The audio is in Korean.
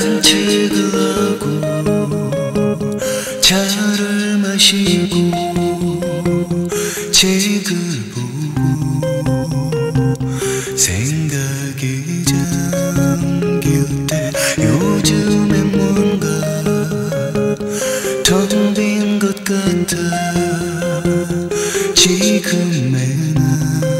참 즐거워하고 차를 마시고 책을 보고 생각이 잠길 때 요즘엔 뭔가 텅 빈 것 같아. 지금의 나